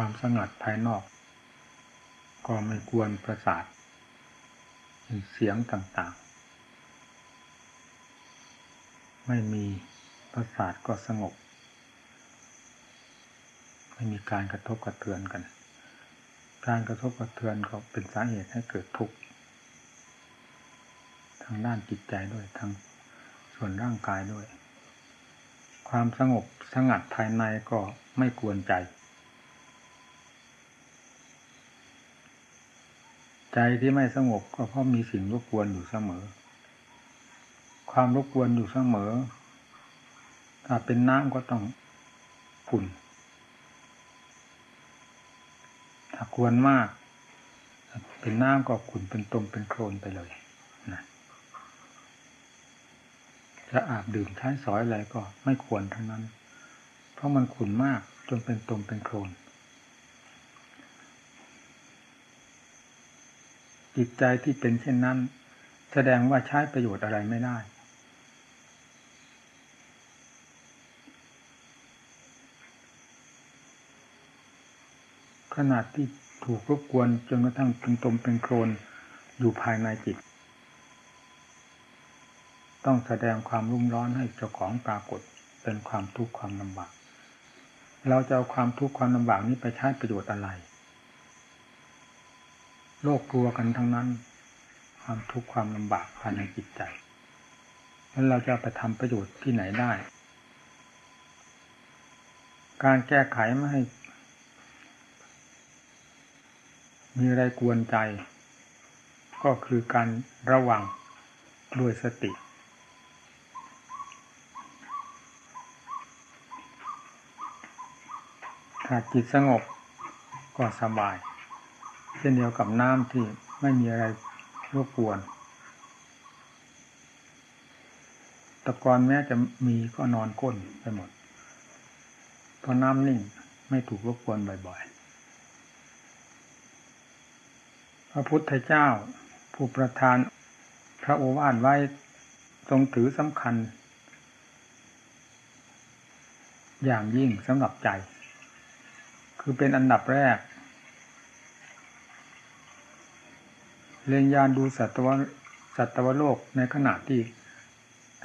ความสงัดภายนอก ก็ไม่กวนประสาทเสียงต่างๆ ไม่มีประสาทก็สงบ ไม่มีการกระทบกระเทือนกัน การกระทบกระเทือนก็เป็นสาเหตุให้เกิดทุกข์ทางด้านจิตใจด้วยทางส่วนร่างกายด้วย ความสงบสงัดภายในก็ไม่กวนใจ ใจที่ไม่สงบก็เพราะมีสิ่งรบกวนอยู่เสมอ ความรบกวนอยู่เสมอ ถ้าเป็นน้ำก็ต้องขุ่น ถ้ากวนมาก เป็นน้ำก็ขุ่นเป็นตมเป็นโคลนไปเลยนะจะอาบดื่มใช้สอยอะไรก็ไม่ควรทั้งนั้น เพราะมันขุ่นมากจนเป็นตมเป็นโคลน จิตใจที่เป็นเช่นนั้น แสดงว่าใช้ประโยชน์อะไรไม่ได้ ขนาดที่ถูกรบกวนจนกระทั่งเป็นตมเป็นโคลนอยู่ภายในจิต ต้องแสดงความรุ่มร้อนให้เจ้าของปรากฏเป็นความทุกข์ความลำบาก เราจะเอาความทุกข์ความลำบากนี้ไปใช้ประโยชน์อะไร โลกกลัวกันทั้งนั้น ความทุกข์ความลำบากภายในจิตใจ แล้วเราจะไปทำประโยชน์ที่ไหนได้ การแก้ไขไม่ให้ มีอะไรกวนใจ ก็คือการระวังด้วยสติถ้าจิตสงบก็สบาย เช่นเดียวกับน้ำที่ไม่มีอะไรรบกวนตะกอนแม้จะมีก็นอนก้นไปหมด เพราะน้ำนิ่งไม่ถูกรบกวนบ่อยๆ พระพุทธเจ้าผู้ประทานพระโอวาทไว้ทรงถือสำคัญ อย่างยิ่งสำหรับใจ คือเป็นอันดับแรก เรียนยานดูสัตวสัตวโลกในขณะที่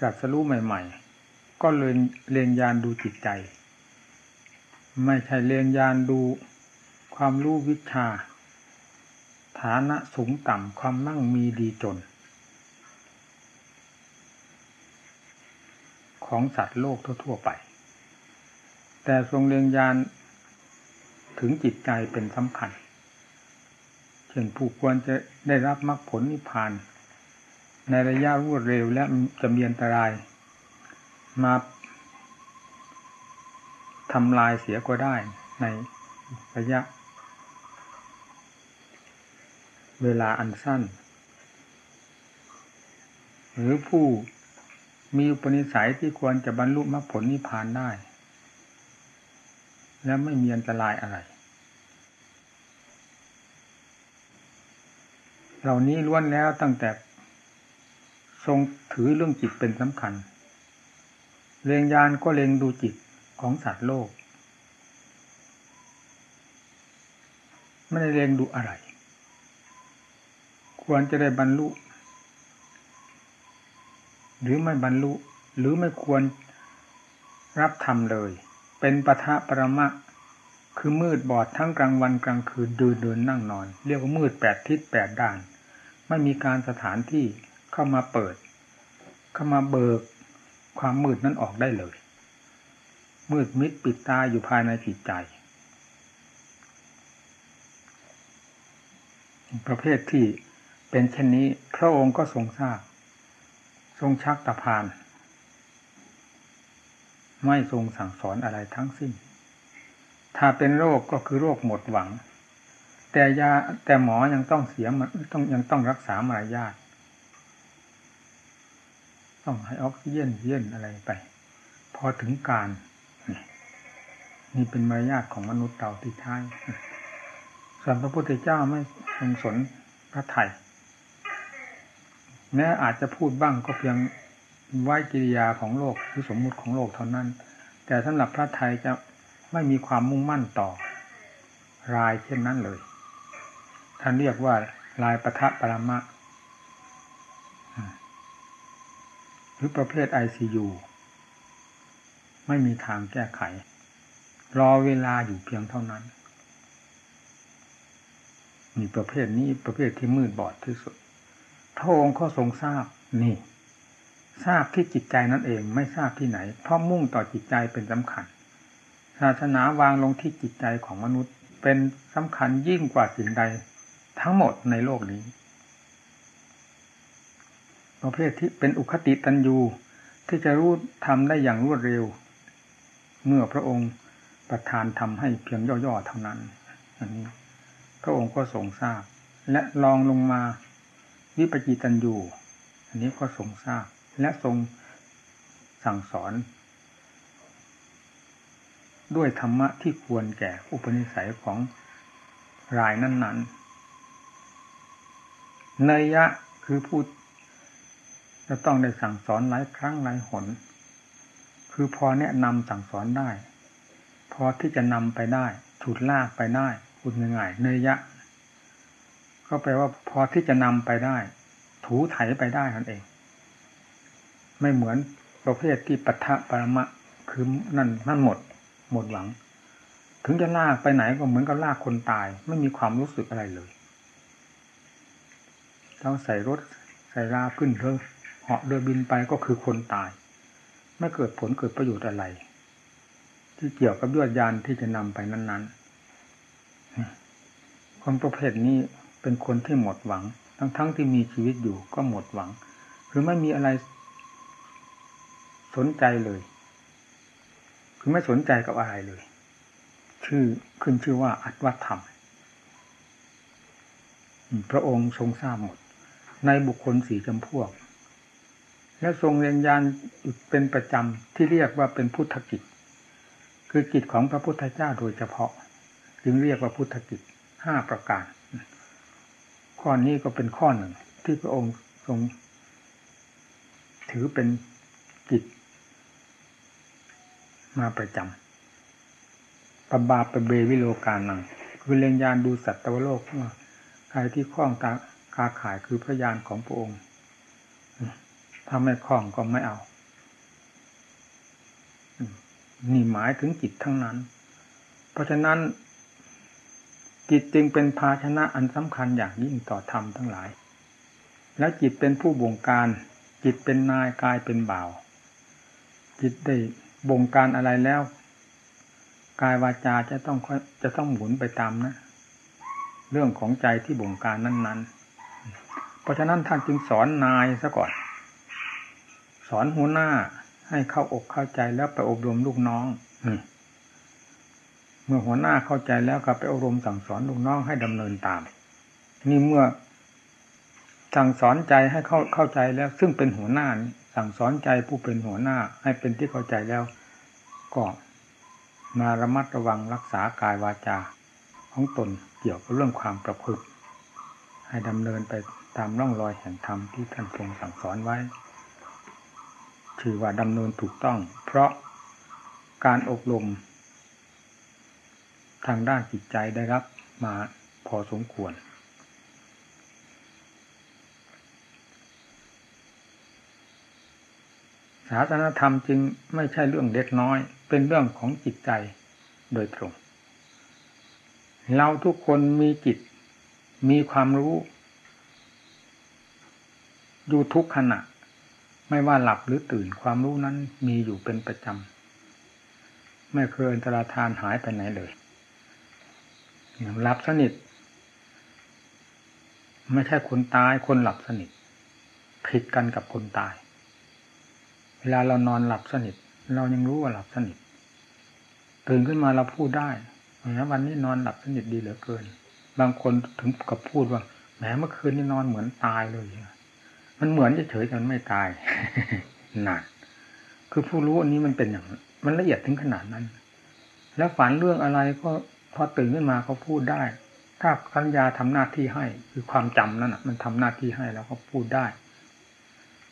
กัดสรู้ใหม่ ๆ ก็เลยเรียนยานดูจิตใจ ไม่ใช่เรียนยานดูความรู้วิชา ฐานะสูงต่ำความมั่งมีดีจน ของสัตว์โลกทั่ว ๆ ไป แต่ทรงเรียนยานถึงจิตใจเป็นสำคัญ เช่นผู้ควรจะได้รับมรรคผลนิพพาน ในระยะรวดเร็วและจะมีอันตราย มาทำลายเสียก็ได้ในระยะ เวลาอันสั้น หรือผู้มีอุปนิสัยที่ควรจะบรรลุมรรคผลนิพพานได้ และไม่มีอันตรายอะไร เหล่านี้ล้วนแล้วตั้งแต่ ทรงถือเรื่องจิตเป็นสำคัญเรงยานก็เลงดูจิตของสัตว์โลก ไม่ได้เลงดูอะไร ควรจะได้บรรลุ หรือไม่บรรลุ หรือไม่ควรรับธรรมเลย เป็นปะทะประมะคือมืดบอดทั้งกลางวันกลางคืนเดินเดินนั่งนอน เรียกว่ามืดแปดทิศแปดด้าน ไม่มีการสถานที่เข้ามาเปิด เข้ามาเบิกความมืดนั้นออกได้เลย มืดมิดปิดตาอยู่ภายในจิตใจ ประเภทที่เป็นเช่นนี้พระองค์ก็ทรงทราบ ทรงชักตะพาน ไม่ทรงสั่งสอนอะไรทั้งสิ้น ถ้าเป็นโรคก็คือโรคหมดหวัง แต่ยาแต่หมอยังต้องเสียมันต้องยังต้องรักษามารยาทต้องให้ออกซิเจนเย็นอะไรไป พอถึงการนี่เป็นมารยาทของมนุษย์เราที่ท้ายส่วนพระพุทธเจ้าไม่ทรงสนพระไทยแม้อาจจะพูดบ้างก็เพียงไหวกิริยาของโลกหรือสมมุติของโลกเท่านั้น แต่สำหรับพระไทยจะไม่มีความมุ่งมั่นต่อรายเช่นนั้นเลย ท่านเรียกว่าลายปะทะปรมะหรือประเภทไอซียูไม่มีทางแก้ไข รอเวลาอยู่เพียงเท่านั้นมีประเภทนี้ประเภทที่มืดบอดที่สุดพระองค์ก็ทรงทราบนี่ทราบที่จิตใจนั่นเองไม่ทราบที่ไหน เพราะมุ่งต่อจิตใจเป็นสำคัญ ศาสนาวางลงที่จิตใจของมนุษย์ เป็นสำคัญยิ่งกว่าสิ่งใด ทั้งหมดในโลกนี้ ประเภทที่เป็นอุคติตันยูที่จะรู้ทำได้อย่างรวดเร็ว เมื่อพระองค์ประทานทำให้เพียงย่อๆเท่านั้น อันนี้ พระองค์ก็ทรงทราบ และลองลงมาวิปจิตันยูอันนี้ก็ทรงทราบ และทรงสั่งสอน ด้วยธรรมะที่ควรแก่อุปนิสัยของรายนั้น ๆ นยยะคือพูดจะต้องได้สั่งสอนหลายครั้งหลายหน คือพอแนะนำสั่งสอนได้ พอที่จะนำไปได้ฉุดลากไปได้พูดง่ายๆเนยยะ ก็แปลว่าพอที่จะนำไปได้ ถูไถไปได้นั่นเอง ไม่เหมือนประเภทที่ปัทะปรมะคือนั่นนั่นหมด หมดหวัง ถึงจะลากไปไหนก็เหมือนกับลากคนตาย ไม่มีความรู้สึกอะไรเลย เราใส่รถใส่ราขึ้นเรือเหาะเรือบินไปก็คือคนตาย ไม่เกิดผลเกิดประโยชน์อะไร ที่เกี่ยวกับยวดยานที่จะนำไปนั้นๆคนประเภทนี้เป็นคนที่หมดหวัง ทั้งๆทที่มีชีวิตอยู่ก็หมดหวัง คือไม่มีอะไรสนใจเลย คือไม่สนใจกับอะไรเลย ชื่อขึ้นชื่อว่าอัตวัธรรม พระองค์ทรงทราบหมด ในบุคคลสี่จำพวก และทรงเรียนยานเป็นประจำที่เรียกว่าเป็นพุทธกิจ คือกิจของพระพุทธเจ้าโดยเฉพาะ จึงเรียกว่าพุทธกิจห้าประการ ข้อนี้ก็เป็นข้อหนึ่ง ที่พระองค์ทรง ถือเป็นกิจ มาประจำปบาปเบวิโลกานังคือเรียนยานดูสัตวโลกว่าใครที่คล้องตา กาขายคือพยานของพระองค์ ถ้าไม่คล้องก็ไม่เอา นี่หมายถึงจิตทั้งนั้น เพราะฉะนั้น จิตจึงเป็นภาชนะอันสำคัญอย่างยิ่งต่อธรรมทั้งหลาย และจิตเป็นผู้บงการ จิตเป็นนายกายเป็นบ่าว จิตได้บงการอะไรแล้ว กายวาจาจะต้องจะต้องหมุนไปตามนะเรื่องของใจที่บงการนั้น ๆ เพราะฉะนั้นท่านจึงสอนนายซะก่อน สอนหัวหน้าให้เข้าอกเข้าใจแล้วไปอบรมลูกน้องอืเมื่อหัวหน้าเข้าใจแล้วก็ไปอบรมสั่งสอนลูกน้องให้ดำเนินตาม นี่เมื่อสั่งสอนใจให้เข้าเข้าใจแล้ว ซึ่งเป็นหัวหน้าสั่งสอนใจผู้เป็นหัวหน้า ให้เป็นที่เข้าใจแล้ว ก็มาระมัดระวังรักษากายวาจา ของตนเกี่ยวกับเรื่องความประพฤติให้ดำเนินไป ตามร่องรอยแห่งธรรมที่ท่านทรงสั่งสอนไว้ ถือว่าดำเนินถูกต้อง เพราะการอบรม ทางด้านจิตใจได้รับมาพอสมควร ศาสนธรรมจึงไม่ใช่เรื่องเล็กน้อย เป็นเรื่องของจิตใจโดยตรง เราทุกคนมีจิตมีความรู้ อยู่ทุกขณะ ไม่ว่าหลับหรือตื่นความรู้นั้นมีอยู่เป็นประจำ ไม่เคยอันตรธานหายไปไหนเลยหลับสนิท ไม่ใช่คนตายคนหลับสนิท ผิดกันกับคนตาย เวลาเรานอนหลับสนิท เรายังรู้ว่าหลับสนิท ตื่นขึ้นมาเราพูดได้แม้วันนี้นอนหลับสนิทดีเหลือเกิน บางคนถึงกับพูดว่าแหมเมื่อคืนนี้นอนเหมือนตายเลย มันเหมือนเฉยๆแต่มันไม่ตายนานคือผู้รู้อันนี้มันเป็นอย่างมันละเอียดถึงขนาดนั้น แล้วฝันเรื่องอะไรก็พอตื่นขึ้นมาเขาพูดได้ ถ้าสัญญาทำหน้าที่ให้ คือความจำนั่นนะมันทำหน้าที่ให้แล้วก็พูดได้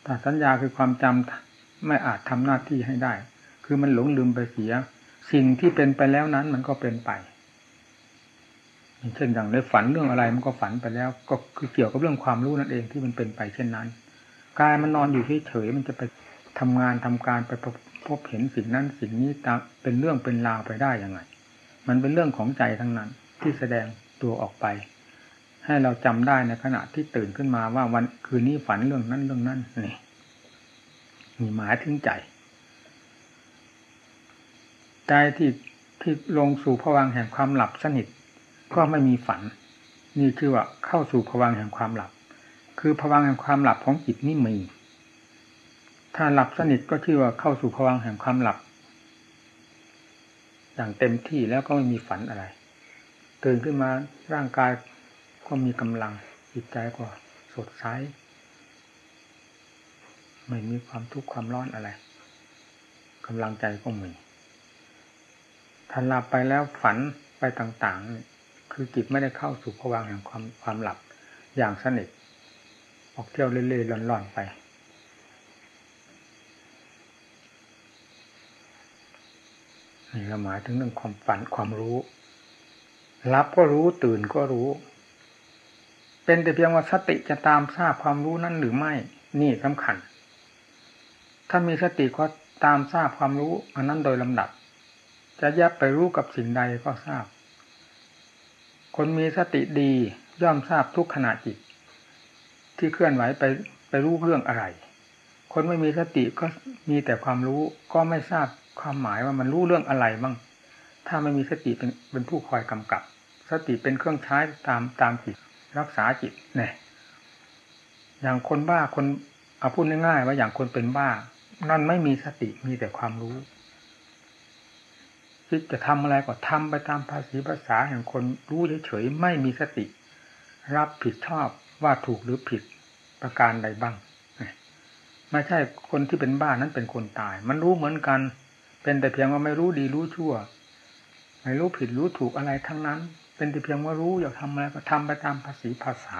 แต่สัญญาคือความจำไม่อาจทำหน้าที่ให้ได้ คือมันหลงลืมไปเสีย สิ่งที่เป็นไปแล้วนั้นมันก็เป็นไปเช่นอย่างในฝันเรื่องอะไรมันก็ฝันไปแล้ว ก็คือเกี่ยวกับเรื่องความรู้นั่นเองที่มันเป็นไปเช่นนั้น กายมันนอนอยู่เฉยๆมันจะไปทำงานทำการไปพบเห็นสิ่งนั้นสิ่งนี้ตามเป็นเรื่องเป็นราวไปได้ยังไง มันเป็นเรื่องของใจทั้งนั้นที่แสดงตัวออกไป ให้เราจำได้ในขณะที่ตื่นขึ้นมาว่าวันคืนนี้ฝันเรื่องนั้นเรื่องนั้นนี่มีหมายถึงใจ ใจที่ที่ลงสู่ผวังแห่งความหลับสนิท ก็ไม่มีฝัน นี่คือว่าเข้าสู่ผวังแห่งความหลับ คือผวังแห่งความหลับของจิตนี่มี ถ้าหลับสนิทก็ชื่อว่าเข้าสู่ภวังแห่งความหลับ อย่างเต็มที่แล้วก็ไม่มีฝันอะไร ตื่นขึ้นมาร่างกายก็มีกำลังจิตใจก็สดใสไม่มีความทุกข์ความร้อนอะไรกำลังใจก็มีถ้าหลับไปแล้วฝันไปต่างๆ คือจิตไม่ได้เข้าสู่ภวังแห่งความความหลับอย่างสนิท ออกเที่ยวเล่ยๆล่อนๆไป นี่หมายถึงเรื่องความฝันความรู้ รับก็รู้ตื่นก็รู้ เป็นแต่เพียงว่าสติจะตามทราบความรู้นั้นหรือไม่ นี่สำคัญ ถ้ามีสติก็ตามทราบความรู้ อันนั้นโดยลำดับ จะยับไปรู้กับสิ่งใดก็ทราบ คนมีสติดีย่อมทราบทุกขณะจิต ที่เคลื่อนไหวไปไปรู้เรื่องอะไร คนไม่มีสติก็มีแต่ความรู้ก็ไม่ทราบความหมายว่ามันรู้เรื่องอะไรบ้างถ้าไม่มีสติเป็นเป็นผู้คอยกำกับ สติเป็นเครื่องใช้ตามตามจิตรักษาจิตเนี่ยอย่างคนบ้าคนเอาพูดง่ายๆว่าอย่างคนเป็นบ้า นั่นไม่มีสติมีแต่ความรู้คิดจะทำอะไรก็ทำไปตามภาษีภาษาแห่งคนรู้เฉยๆไม่มีสติ รับผิดชอบ ว่าถูกหรือผิดประการใดบ้างไม่ใช่คนที่เป็นบ้านั้นเป็นคนตาย มันรู้เหมือนกัน เป็นแต่เพียงว่าไม่รู้ดีรู้ชั่ว ไม่รู้ผิดรู้ถูกอะไรทั้งนั้น เป็นแต่เพียงว่ารู้อยากทำอะไรก็ทำไปตามภาษีภาษา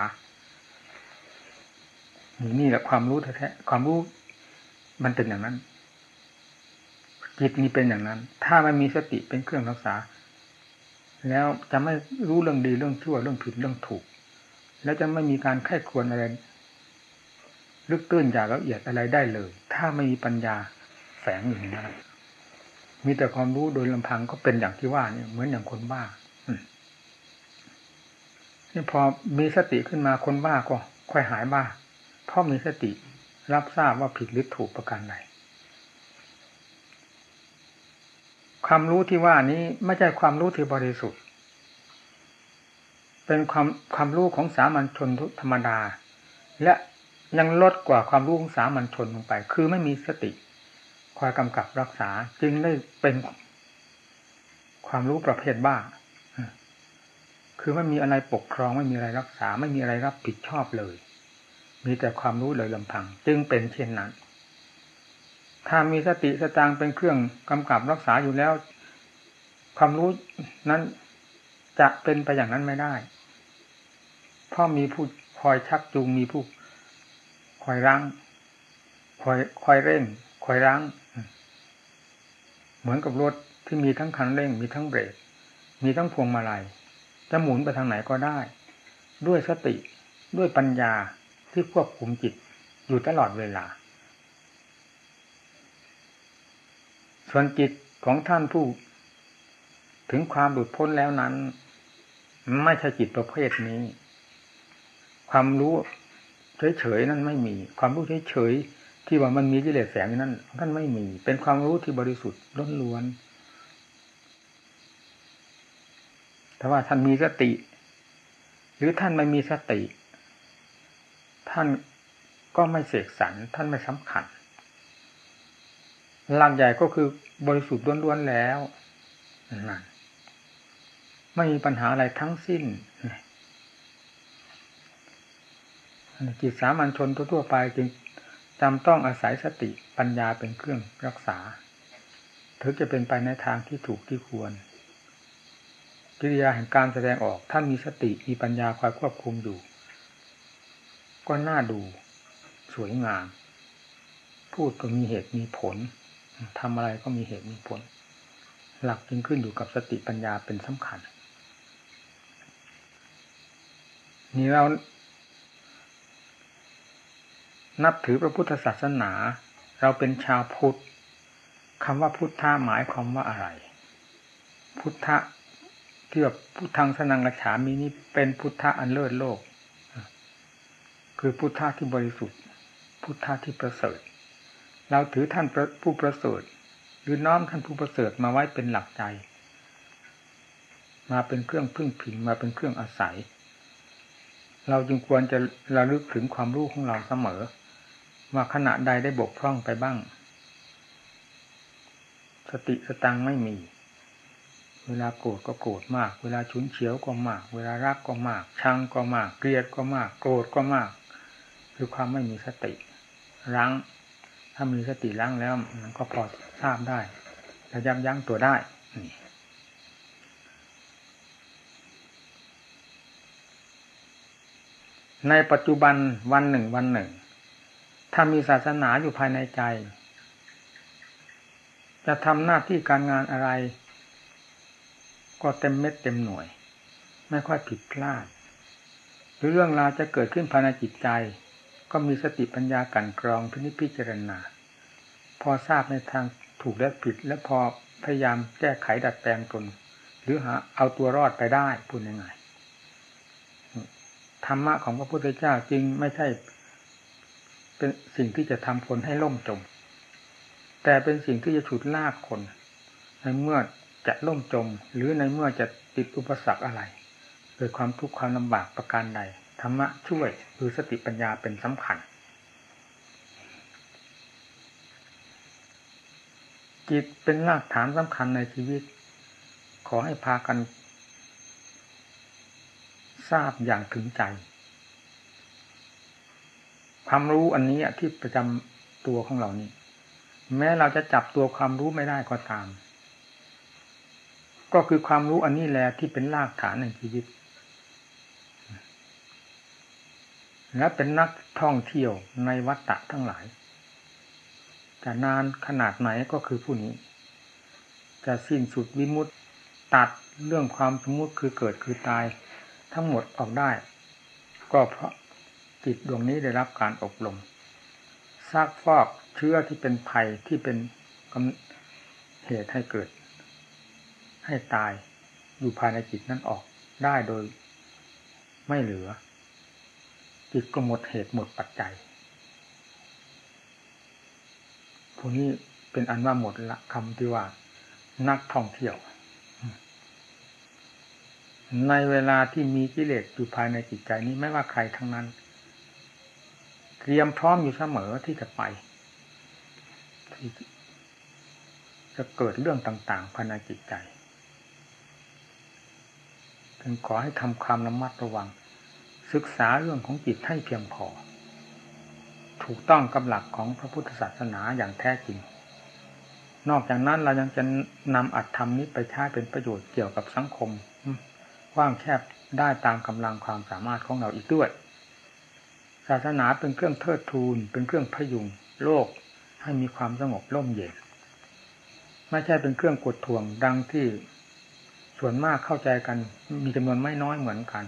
นี่นี่แหละความรู้แท้ๆความรู้มันเป็นอย่างนั้น จิตนี่เป็นอย่างนั้น ถ้าไม่มีสติเป็นเครื่องรักษา แล้วจะไม่รู้เรื่องดีเรื่องชั่วเรื่องผิดเรื่องถูก แล้วจะไม่มีการไข้ควรอะไร ลึกตื้นอย่างละเอียดอะไรได้เลย ถ้าไม่มีปัญญาแฝงอยู่ในนั้นมีแต่ความรู้โดยลำพังก็เป็นอย่างที่ว่าเนี่ยเหมือนอย่างคนบ้านี่พอมีสติขึ้นมาคนบ้าก็ ค่อยหายบ้าเพราะมีสติรับทราบว่าผิดหรือถูกประการใดความรู้ที่ว่านี้ไม่ใช่ความรู้ที่บริสุทธิ์ เป็นความความรู้ของสามัญชนธรรมดา และยังลดกว่าความรู้ของสามัญชนลงไป คือไม่มีสติคอยกำกับรักษาจึงได้เป็นความรู้ประเภทบ้า คือไม่มีอะไรปกครองไม่มีอะไรรักษา ไม่มีอะไรรับผิดชอบเลย มีแต่ความรู้เลยลำพัง จึงเป็นเช่นนั้น ถ้ามีสติสตางเป็นเครื่องกำกับรักษาอยู่แล้ว ความรู้นั้นจะเป็นไปอย่างนั้นไม่ได้ เพราะมีผู้คอยชักจูงมีผู้คอยรั้งคอยคอยเร่งคอยรั้ง เหมือนกับรถที่มีทั้งคันเร่ง มีทั้งเบรกมีทั้งพวงมาลัยจะหมุนไปทางไหนก็ได้ ด้วยสติด้วยปัญญาที่ควบคุมจิตอยู่ตลอดเวลา ส่วนจิตของท่านผู้ ถึงความหลุดพ้นแล้วนั้น ไม่ใช่จิตประเภทนี้ ความรู้เฉยๆนั้นไม่มี ความรู้เฉยๆที่ว่ามันมีกิเลสแฝงนั้นท่านไม่มี เป็นความรู้ที่บริสุทธิ์ล้นล้วนแต่ว่าท่านมีสติ หรือท่านไม่มีสติ ท่านก็ไม่เสกสรรท่านไม่สำคัญหลักใหญ่ก็คือบริสุทธิ์ล้วนๆแล้วนั่นไม่มีปัญหาอะไรทั้งสิ้น จิตสามัญชนทั่วๆไปจึงจำต้องอาศัยสติปัญญาเป็นเครื่องรักษา ถึงจะเป็นไปในทางที่ถูกที่ควรกิริยาแห่งการแสดงออกท่านมีสติมีปัญญาคอยควบคุมอยู่ ก็น่าดู สวยงาม พูดก็มีเหตุมีผลทำอะไรก็มีเหตุมีผล หลักจึงขึ้นอยู่กับสติปัญญาเป็นสำคัญ นี่เรา นับถือพระพุทธศาสนา เราเป็นชาวพุทธคำว่าพุทธะหมายความว่าอะไร พุทธะที่แบบพุทธังสนังกระฉามีนี้เป็นพุทธะอันเลิศโลก คือพุทธะที่บริสุทธิ์ พุทธะที่ประเสริฐ เราถือท่านผู้ประเสริฐหรือน้อมท่านผู้ประเสริฐมาไว้เป็นหลักใจ มาเป็นเครื่องพึ่งพิงมาเป็นเครื่องอาศัย เราจึงควรจะระลึกถึงความรู้ของเราเสมอ ว่าขณะใดได้บกพร่องไปบ้าง สติสตังไม่มี เวลาโกรธก็โกรธมาก เวลาฉุนเฉียวก็มาก เวลารักก็มาก ชังก็มาก เกลียดก็มาก โกรธก็มาก คือความไม่มีสติรั้ง ถ้ามีสติรั้งแล้วมันก็พอทราบได้และยับยั้งตัวได้ในปัจจุบันวันหนึ่งวันหนึ่ง ถ้ามีศาสนาอยู่ภายในใจ จะทำหน้าที่การงานอะไร ก็เต็มเม็ดเต็มหน่วย ไม่ค่อยผิดพลาด หรือเรื่องราวจะเกิดขึ้นภายในจิตใจ ก็มีสติปัญญากันกรองพินิจพิจารณา พอทราบในทางถูกและผิด และพอพยายามแก้ไขดัดแปลงตน หรือหาเอาตัวรอดไปได้พูดยังไงธรรมะของพระพุทธเจ้าจริงไม่ใช่ เป็นสิ่งที่จะทำคนให้ล่มจม แต่เป็นสิ่งที่จะฉุดลากคน ในเมื่อจะล่มจม หรือในเมื่อจะติดอุปสรรคอะไรเกิดความทุกข์ความลำบากประการใดธรรมะช่วยหรือสติปัญญาเป็นสำคัญ จิตเป็นรากฐานสำคัญในชีวิต ขอให้พากัน ทราบอย่างถึงใจ ความรู้อันนี้ที่ประจำตัวของเรานี่ แม้เราจะจับตัวความรู้ไม่ได้ก็ตาม ก็คือความรู้อันนี้แหละที่เป็นรากฐานในชีวิต และเป็นนักท่องเที่ยวในวัฏฏะทั้งหลายจะนานขนาดไหนก็คือผู้นี้ จะสิ้นสุดวิมุตตัดเรื่องความสมมุติคือเกิดคือตาย ทั้งหมดออกได้ ก็เพราะ จิตดวงนี้ได้รับการอบรมซักฟอกเชื้อที่เป็นภัยที่เป็นเหตุให้เกิด ให้ตายอยู่ภายในจิตนั้นออกได้โดยไม่เหลือ จิตก็หมดเหตุหมดปัจจัยพวกนี้เป็นอันว่าหมดละคำที่ว่า นักท่องเที่ยว ในเวลาที่มีกิเลสอยู่ภายในจิตใจนี้ไม่ว่าใครทั้งนั้น เตรียมพร้อมอยู่เสมอที่จะไปที่จะเกิดเรื่องต่างๆภายในจิตใจจึงขอให้ทำความระมัดระวัง ศึกษาเรื่องของจิตให้เพียงพอ ถูกต้องกับหลักของพระพุทธศาสนาอย่างแท้จริง นอกจากนั้นเรายังจะนำอัตธรรมนี้ไปใช้เป็นประโยชน์เกี่ยวกับสังคมว่างแคบได้ตามกำลังความสามารถของเราอีกด้วยาสนาเป็นเครื่องเทิดทูน เป็นเครื่องพยุงโลกให้มีความสงบร่มเย็นไม่ใช่เป็นเครื่องกดทวงดังที่ส่วนมากเข้าใจกัน มีจำนวนไม่น้อยเหมือนกัน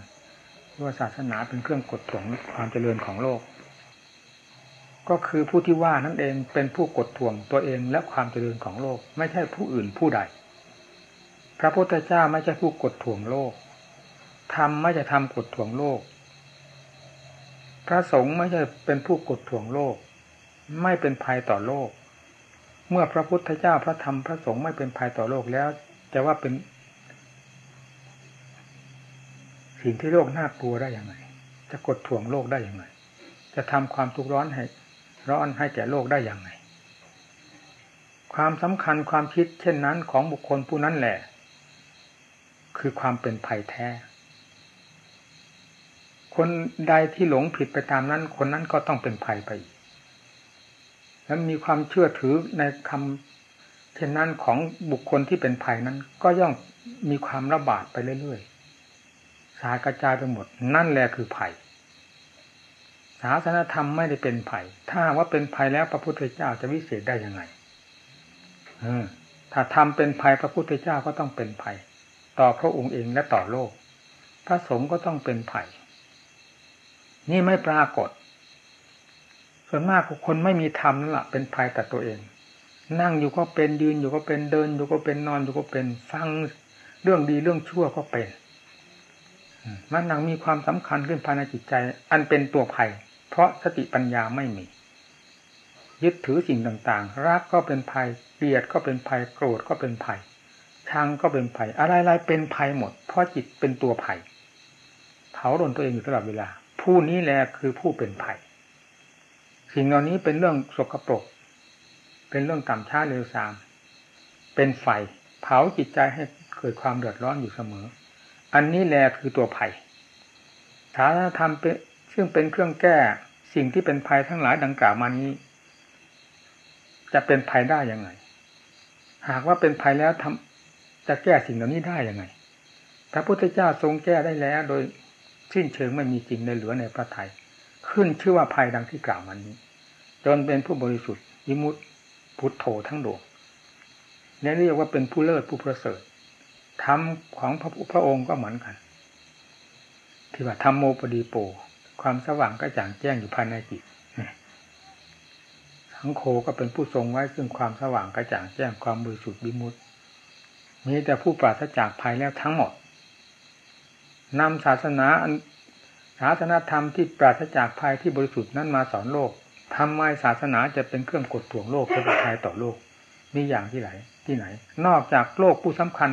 ว่าศาสนาเป็นเครื่องกดถ่วงความเจริญของโลก ก็คือผู้ที่ว่านั่นเองเป็นผู้กดถ่วงตัวเองและความเจริญของโลก ไม่ใช่ผู้อื่นผู้ใด พระพุทธเจ้าไม่ใช่ผู้กดถ่วงโลกธรรมไม่ใช่ทำกดถ่วงโลก พระสงฆ์ไม่ใช่เป็นผู้กดถ่วงโลก ไม่เป็นภัยต่อโลก เมื่อพระพุทธเจ้าพระธรรมพระสงฆ์ไม่เป็นภัยต่อโลกแล้ว จะว่าเป็น สิ่งที่โลกน่ากลัวได้อย่างไรจะกดถ่วงโลกได้อย่างไรจะทำความทุกข์ร้อนให้ ร้อนให้แก่โลกได้อย่างไรความสำคัญความคิดเช่นนั้นของบุคคลผู้นั้นแหละ คือความเป็นภัยแท้ คนใดที่หลงผิดไปตามนั้น คนนั้นก็ต้องเป็นภัยไป แล้วมีความเชื่อถือในคำเช่นนั้นของบุคคลที่เป็นภัยนั้น ก็ย่อมมีความระบาดไปเรื่อยๆ สากระจายไปหมด นั่นแหละคือภัย ศาสนธรรมไม่ได้เป็นภัย ถ้าว่าเป็นภัยแล้วพระพุทธเจ้าจะวิเศษได้ยังไงถ้าทำเป็นภัยพระพุทธเจ้าก็ต้องเป็นภัย ต่อพระองค์เองและต่อโลก พระสงฆ์ก็ต้องเป็นภัย นี่ไม่ปรากฏ ส่วนมากคนไม่มีธรรมนั่นแหละเป็นภัยแต่ตัวเอง นั่งอยู่ก็เป็นยืนอยู่ก็เป็นเดิน อยู่ก็เป็นนอนอยู่ก็เป็นฟังเรื่องดีเรื่องชั่วก็เป็นมันนังมีความสำคัญขึ้นภายในจิตใจ อันเป็นตัวภัย เพราะสติปัญญาไม่มี ยึดถือสิ่งต่างๆ รักก็เป็นภัยเกลียดก็เป็นภัยโกรธก็เป็นภัยชังก็เป็นภัย อะไรๆเป็นภัยหมด เพราะจิตเป็นตัวภัยเผาโดนตัวเองอยู่ตลอดเวลา ผู้นี้แหละคือผู้เป็นภัยสิ่งเหล่านี้เป็นเรื่องสกปรก เป็นเรื่องต่ำช้าเร็วซาม เป็นไฟเผาจิตใจให้เกิดความเดือดร้อนอยู่เสมอ อันนี้แหละคือตัวภัยศาสนธรรมเป็นซึ่งเป็นเครื่องแก้สิ่งที่เป็นภัยทั้งหลายดังกล่าวมานี้ จะเป็นภัยได้ยังไง หากว่าเป็นภัยแล้วทำจะแก้สิ่งเหล่านี้ได้ยังไง พระพุทธเจ้าทรงแก้ได้แล้วโดย สิ้นเชิงไม่มีจริงในเหลือในพระไทย ขึ้นชื่อว่าภัยดังที่กล่าวมานี้ จนเป็นผู้บริสุทธิ์ยิมุตพุทโธทั้งดวงนี่เรียกว่าเป็นผู้เลิศผู้ประเสริฐธรรมของพระพระองค์ก็เหมือนกัน ที่ว่าธรรมโมปดีโป ความสว่างก็จ่างแจ้งอยู่ภายในจิตสังโฆก็เป็นผู้ทรงไว้ซึ่งความสว่างกระจ่างแจ้งความบริสุทธิ์บิมุตมีแต่ผู้ปราศจากภัยแล้วทั้งหมด นำศาสนาศาสนาธรรมที่ปราศจากภัยที่บริสุทธิ์นั้นมาสอนโลกทำไมศาสนาจะเป็นเครื่องกดถ่วงโลกเป็นภัยต่อโลกมีอย่างที่ไหนที่ไหน นอกจากโลกผู้สำคัญ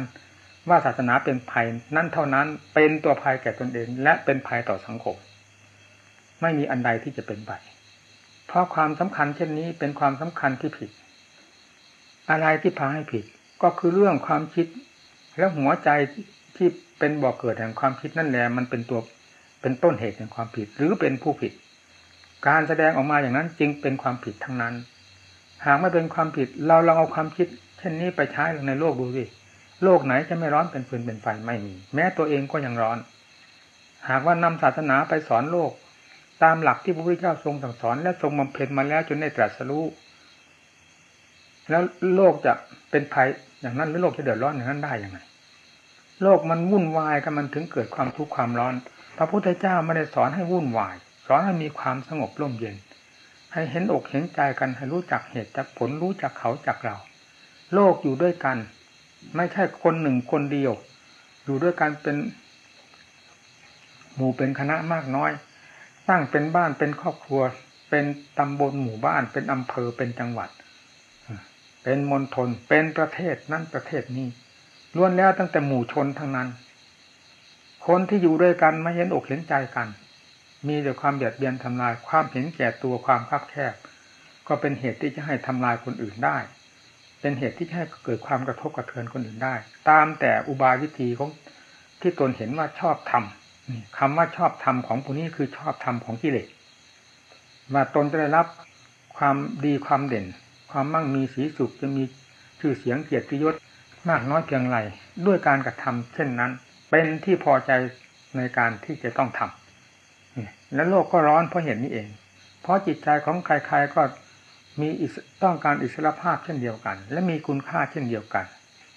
ว่าศาสนาเป็นภัยนั่นเท่านั้นเป็นตัวภัยแก่ตนเอง และเป็นภัยต่อสังคม ไม่มีอันใดที่จะเป็นไปเพราะความสำคัญเช่นนี้เป็นความสำคัญที่ผิด อะไรที่พาให้ผิด ก็คือเรื่องความคิดแล้วหัวใจที่ เป็นบ่อกเกิดแห่งความคิดนั่นแหละมันเป็นตัวเป็นต้นเหตุแห่งความผิด หรือเป็นผู้ผิด การแสดงออกมาอย่างนั้นจึงเป็นความผิดทั้งนั้น หากไม่เป็นความผิด เราลองเอาความคิด เช่นนี้ไปใช้ในโลกดูสิโลกไหนจะไม่ร้อนเป็นฟืนเป็นไฟไม่มี แม้ตัวเองก็ยังร้อน หากว่านำศาสนาไปสอนโลก ตามหลักที่พระพุทธเจ้าทรงสั่งสอน และทรงบำเพ็ญมาแล้วจนได้ตรัสรู้แล้วโลกจะเป็นภัยอย่างนั้นหรือโลกจะเดือดร้อนอย่างนั้นได้ยังไง โลกมันวุ่นวายกันมันถึงเกิดความทุกข์ความร้อน พระพุทธเจ้าไม่ได้สอนให้วุ่นวาย สอนให้มีความสงบร่มเย็น ให้เห็นอกเห็นใจกันให้รู้จักเหตุจักผลรู้จักเขาจักเรา โลกอยู่ด้วยกัน ไม่ใช่คนหนึ่งคนเดียว อยู่ด้วยกันเป็นหมู่เป็นคณะมากน้อย ตั้งเป็นบ้านเป็นครอบครัว เป็นตำบลหมู่บ้าน เป็นอำเภอเป็นจังหวัด เป็นมณฑลเป็นประเทศนั่นประเทศนี้ ล้วนแล้วตั้งแต่หมู่ชนทั้งนั้น คนที่อยู่ด้วยกันไม่เห็นอกเห็นใจกัน มีแต่ความเบียดเบียนทำลายความเห็นแก่ตัวความคับแคบ ก็เป็นเหตุที่จะให้ทำลายคนอื่นได้ เป็นเหตุที่ให้เกิดความกระทบกระเทือนคนอื่นได้ ตามแต่อุบายวิธีของที่ตนเห็นว่าชอบทำคำว่าชอบทำของผู้นี้คือชอบทำของกิเลสว่าตนจะได้รับความดีความเด่น ความมั่งมีสีสุขจะมีชื่อเสียงเกียรติยศ มากน้อยเพียงไรด้วยการกระทำเช่นนั้น เป็นที่พอใจในการที่จะต้องทำและโลกก็ร้อนเพราะเห็นนี้เอง เพราะจิตใจของใครๆก็มีต้องการอิสรภาพเช่นเดียวกัน และมีคุณค่าเช่นเดียวกัน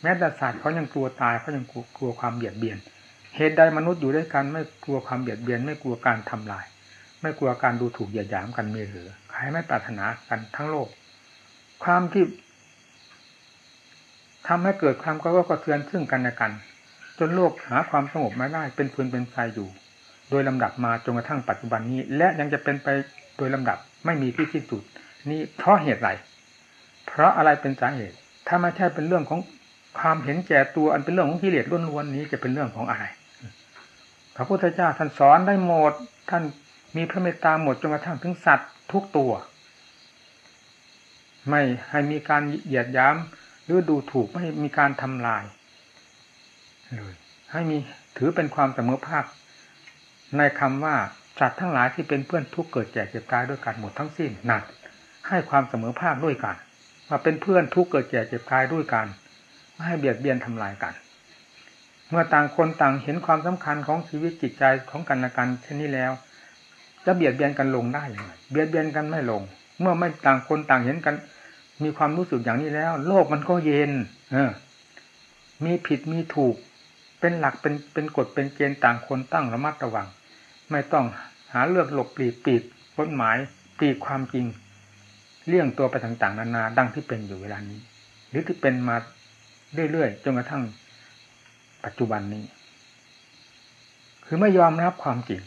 แม้แต่สัตว์เขายังกลัวตายเขายังกลัวความเบียดเบียน เหตุใดมนุษย์อยู่ด้วยกันไม่กลัวความเบียดเบียน ไม่กลัวการทำลาย ไม่กลัวการดูถูกเหยียดหยามกันมีหรือใครไม่ปรารถนากันทั้งโลก ความที่ ทำให้เกิดความกระทบกระเทือนซึ่งกันและกัน จนโลกหาความสงบไม่ได้เป็นฟืนเป็นไฟอยู่ โดยลำดับมาจนกระทั่งปัจจุบันนี้ และยังจะเป็นไปโดยลำดับไม่มีที่สิ้นสุด นี่เพราะเหตุไรเพราะอะไรเป็นสาเหตุ ถ้าไม่ใช่เป็นเรื่องของความเห็นแก่ตัวอันเป็นเรื่องของกิเลสล้วนๆนี้จะเป็นเรื่องของอะไรพระพุทธเจ้าท่านสอนได้หมด ท่านมีพระเมตตาหมดจนกระทั่งถึงสัตว์ทุกตัว ไม่ให้มีการเหยียดย้ำ หรือดูถูกไม่มีการทำลายเลยให้มีถือเป็นความเสมอภาค ในคำว่าสัตว์ทั้งหลายที่เป็นเพื่อนทุกเกิดแก่เจ็บตายด้วยกันหมดทั้งสิ้นนั่นให้ความเสมอภาคด้วยกันมาเป็นเพื่อนทุกเกิดแก่เจ็บตายด้วยกันไม่ให้เบียดเบียนทำลายกัน เมื่อต่างคนต่างเห็นความสำคัญของชีวิตจิตใจของกันและกันเช่นนี้แล้ว จะเบียดเบียนกันลงได้อย่างไรเบียดเบียนกันไม่ลง เมื่อไม่ต่างคนต่างเห็นกัน มีความรู้สึกอย่างนี้แล้ว โลกมันก็เย็น เออ มีผิดมีถูก เป็นหลักเป็นเป็นกฎเป็นเกณฑ์ต่างคนตั้งระมัดระวัง ไม่ต้องหาเลือกหลบปลีกปีกกฎหมายปีกความจริง เลี่ยงตัวไปต่างๆนานาดังที่เป็นอยู่เวลานี้ หรือที่เป็นมาเรื่อยๆจนกระทั่งปัจจุบันนี้ คือไม่ยอมรับความจริง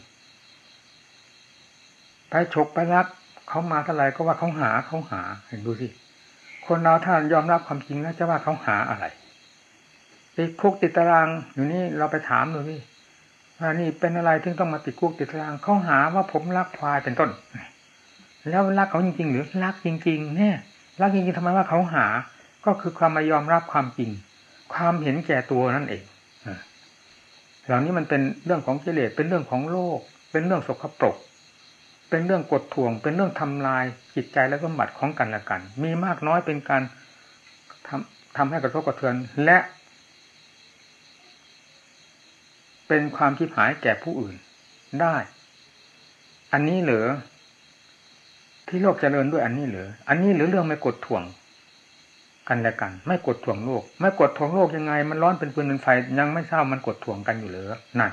ไปฉกไปรักเขามาเท่าไรก็ว่าเขาหาเขาหาเห็นดูสิ คนเราถ้ายอมรับความจริงแล้วจะว่าเขาหาอะไรติดคุกติดตารางอยู่นี่เราไปถามดูนี่ว่านี่เป็นอะไรถึงต้องมาติดคุกติดตารางเขาหาว่าผมรักควายเป็นต้น แล้วรักเขาจริง ๆ หรือรักจริง ๆ เนี่ยรักจริงๆทำไมว่าเขาหา ก็คือความมายอมรับความจริง ความเห็นแก่ตัวนั่นเองเหล่านี้มันเป็นเรื่องของกิเลสเป็นเรื่องของโลก เป็นเรื่องสกปรก เป็นเรื่องกดทวง เป็นเรื่องทำลายจิตใจและสมบัติของกันและกัน มีมากน้อยเป็นการทำทำให้กระทบกระเทือนและ เป็นความทิพหายแก่ผู้อื่นได้ อันนี้เหลือที่โลกเจริญด้วยอันนี้เหรืออันนี้หรือเรื่องไม่กดทวงกันและกัน ไม่กดทวงโลก ไม่กดทวงโลกยังไง มันร้อนเป็นปืนเป็นไฟยังไม่เศร้ามันกดทวงกันอยู่เหรือนั่น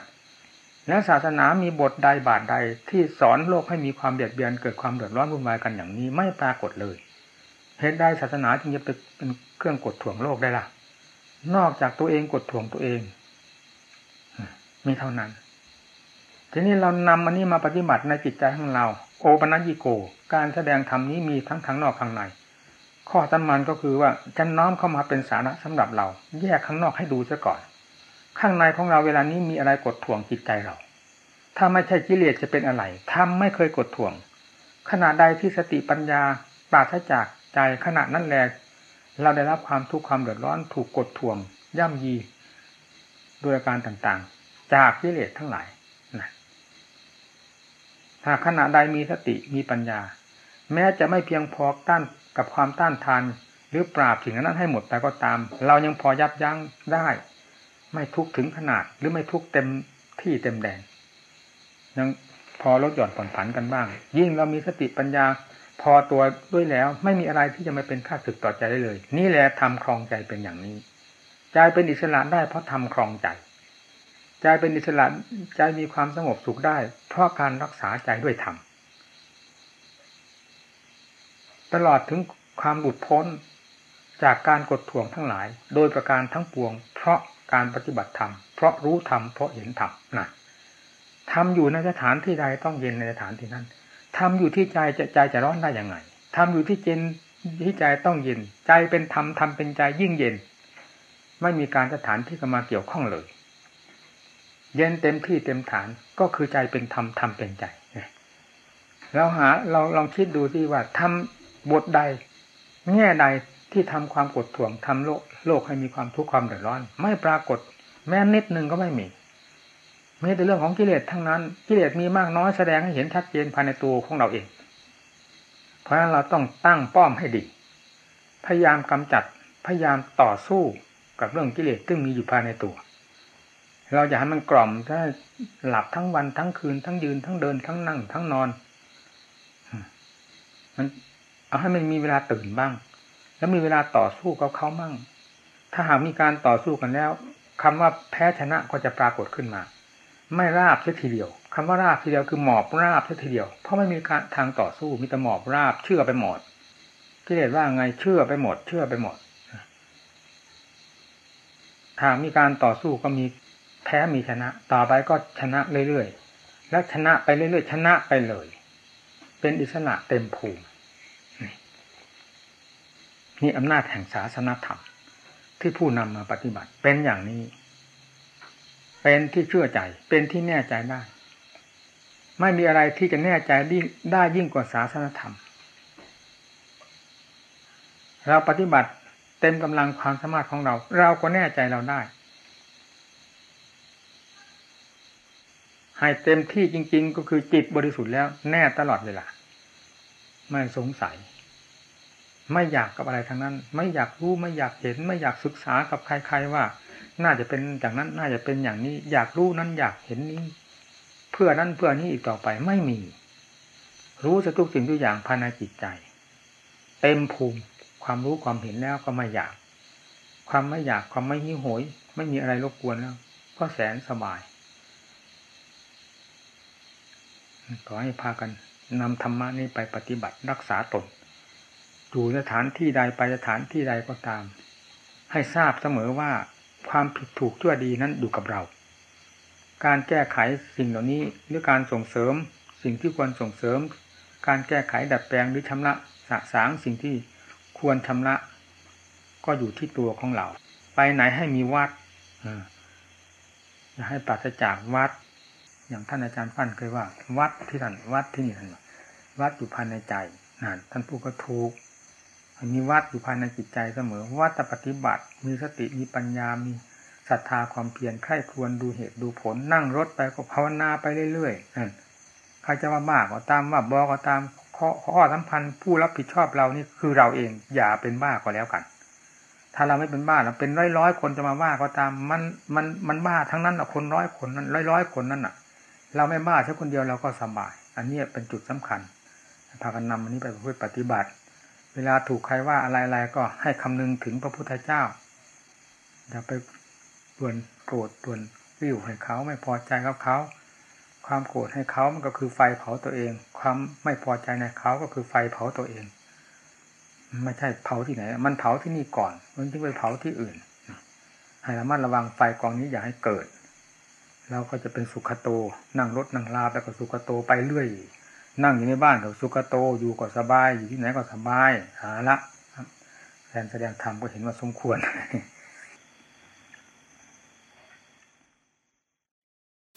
แล้วศาสนามีบทใดบาทใดที่สอนโลกให้มีความเบียดเบียนเกิดความเดือดร้อนวุ่นวายกันอย่างนี้ไม่ปรากฏเลยเหตุใดศาสนาจึงจะเป็นเครื่องกดถ่วงโลกได้ล่ะ นอกจากตัวเองกดถ่วงตัวเองมีเท่านั้น ทีนี้เรานำอันนี้มาปฏิบัติในจิตใจของเรา โอปัญิโก การแสดงธรรมนี้มีทั้งข้างนอกข้างใน ข้อสำคัญก็คือว่าจะน้อมเข้ามาเป็นสาระสำหรับเรา แยกข้างนอกให้ดูซะก่อน ข้างในของเราเวลานี้มีอะไรกดถ่วงจิตใจเรา ถ้าไม่ใช่กิเลสจะเป็นอะไรทำไม่เคยกดถ่วง ขณะใดที่สติปัญญาปราศจากใจขณะนั้นแหละเราได้รับความทุกข์ความเดือดร้อนถูกกดถ่วง ย่ำยีโดยอาการต่างๆ จากกิเลสทั้งหลายนะถ้าขณะใดมีสติมีปัญญา แม้จะไม่เพียงพอต้านกับความต้านทาน หรือปราบสิ่งนั้นให้หมดแต่ก็ตาม เรายังพอยับยั้งได้ ไม่ทุกถึงขนาด หรือไม่ทุกเต็มที่เต็มแดนยังพอลดหย่อนผ่อนผันกันบ้าง ยิ่งเรามีสติปัญญาพอตัวด้วยแล้ว ไม่มีอะไรที่จะมาเป็นค่าศึกต่อใจได้เลย นี่แหละทำครองใจเป็นอย่างนี้ใจเป็นอิสระได้เพราะทำครองใจใจเป็นอิสระใจมีความสงบสุขได้ เพราะการรักษาใจด้วยธรรมตลอดถึงความหลุดพ้นจากการกดท่วงทั้งหลาย โดยประการทั้งปวง เพราะ การปฏิบัติธรรมเพราะรู้ธรรมเพราะเห็นธรรมนะทำอยู่ในสถานที่ใดต้องเย็นในสถานที่นั้นทำอยู่ที่ใจจะใจจะร้อนได้ยังไงทำอยู่ที่เจนที่ใจต้องเย็น ใจเป็นธรรมธรรมเป็นใจยิ่งเย็น ไม่มีการสถานที่เข้ามาเกี่ยวข้องเลย เย็นเต็มที่เต็มฐานก็คือใจเป็นธรรมธรรมเป็นใจเราหาเราลองคิดดูที่ว่าทำบทใด แง่ใด ที่ทำความกดถ่วงทำโลกโลกให้มีความทุกข์ความเดือดร้อน ไม่ปรากฏ แม้นิดนึงก็ไม่มีมีแต่เรื่องของกิเลสทั้งนั้น กิเลสมีมากน้อยแสดงให้เห็นชัดเจนภายในตัวของเราเอง เพราะฉะนั้นเราต้องตั้งป้อมให้ดี พยายามกำจัด พยายามต่อสู้กับเรื่องกิเลสซึ่งมีอยู่ภายในตัว เราจะให้มันกล่อมถ้าหลับทั้งวันทั้งคืนทั้งยืนทั้งเดินทั้งนั่งทั้งนอน มันเอาให้มันมีเวลาตื่นบ้าง แล้วมีเวลาต่อสู้กับเขาบ้างถ้าหากมีการต่อสู้กันแล้วคำว่าแพ้ชนะก็จะปรากฏขึ้นมา ไม่ราบเสียทีเดียวคำว่าราบทีเดียวคือหมอบราบเสียทีเดียว เพราะไม่มีการทางต่อสู้มีแต่หมอบราบเชื่อไปหมดที่เรียกว่าไงเชื่อไปหมด เชื่อไปหมดทางมีการต่อสู้ก็มีแพ้มีชนะ ต่อไปก็ชนะเรื่อยๆ แล้วชนะไปเรื่อยๆ ชนะไปเลย เป็นอิสระเต็มภูมิ นี่อำนาจแห่งศาสนธรรม ที่ผู้นำมาปฏิบัติเป็นอย่างนี้ เป็นที่เชื่อใจ เป็นที่แน่ใจได้ ไม่มีอะไรที่จะแน่ใจได้ยิ่งกว่าศาสนธรรม เราปฏิบัติเต็มกำลังความสามารถของเรา เราก็แน่ใจเราได้ ให้เต็มที่จริง ๆ ก็คือจิตบริสุทธิ์แล้ว แน่ตลอดเวลาไม่สงสัย ไม่อยากกับอะไรทั้งนั้น ไม่อยากรู้ไม่อยากเห็น ไม่อยากศึกษากับใคร ๆว่า น่าจะเป็นอย่างนั้นน่าจะเป็นอย่างนี้ อยากรู้นั้นอยากเห็นนี้ เพื่อนั้นเพื่อนี้อีกต่อไปไม่มี รู้จะทุกสิ่งทุกอย่างภายในจิตใจ เต็มภูมิความรู้ความเห็นแล้วก็ไม่อยาก ความไม่อยากความไม่หิ้วโหย ไม่มีอะไรรบกวนแล้วก็แสนสบายขอให้พากันนำธรรมะนี้ไปปฏิบัติรักษาตน อยู่สถานที่ใดไปสถานที่ใดก็ตาม ให้ทราบเสมอว่าความผิดถูกชั่วดีนั้นอยู่กับเรา การแก้ไขสิ่งเหล่านี้หรือการส่งเสริมสิ่งที่ควรส่งเสริม การแก้ไขดัดแปลงหรือชำระสะสางสิ่งที่ควรชำระ ก็อยู่ที่ตัวของเรา ไปไหนให้มีวัดอย่าให้ปราศจากวัด อย่างท่านอาจารย์ฟั่นเคยว่า วัดที่ท่านวัดที่นี่ท่านวัดอยู่ภายในใจนั่นท่านพูดก็ถูก มีวัดอยู่ภายในจิตใจเสมอวัดปฏิบัติ มีสติมีปัญญา มีศรัทธาความเพียรไข้ควรดูเหตุดูผลนั่งรถไปก็ภาวนาไปเรื่อยๆใครจะว่าบ้าก็ตามว่าบอก็ตามข้อข้อสัมพันธ์ผู้รับผิดชอบเรานี่คือเราเองอย่าเป็นบ้าก็แล้วกัน ถ้าเราไม่เป็นบ้าเราเป็นร้อยร้อยคนจะมาว่าก็ตามมันมันมันบ้าทั้งนั้นอะคนร้อยคนนั้นร้อยร้อยคนนั้นอะ เราไม่บ้าแค่คนเดียวเราก็สบาย อันนี้เป็นจุดสำคัญพากันนำอันนี้ไปเพื่อปฏิบัติ เวลาถูกใครว่าอะไรๆก็ให้คำนึงถึงพระพุทธเจ้าอย่าไปด่วนโกรธด่วนวิวให้เขาไม่พอใจกับเขา ความโกรธให้เขามันก็คือไฟเผาตัวเอง ความไม่พอใจในเขาก็คือไฟเผาตัวเอง ไม่ใช่เผาที่ไหน มันเผาที่นี่ก่อน มันจึงไปเผาที่อื่น ให้ระมัดระวังไฟกองนี้อย่าให้เกิดเราก็จะเป็นสุขโต นั่งรถนั่งลาไปกับสุขโตไปเรื่อย นั่งอยู่ในบ้านกับสุกโตอยู่ก็สบายอยู่ที่ไหนก็สบายหาละแทนแสดงธรรมก็เห็นว่าสมควร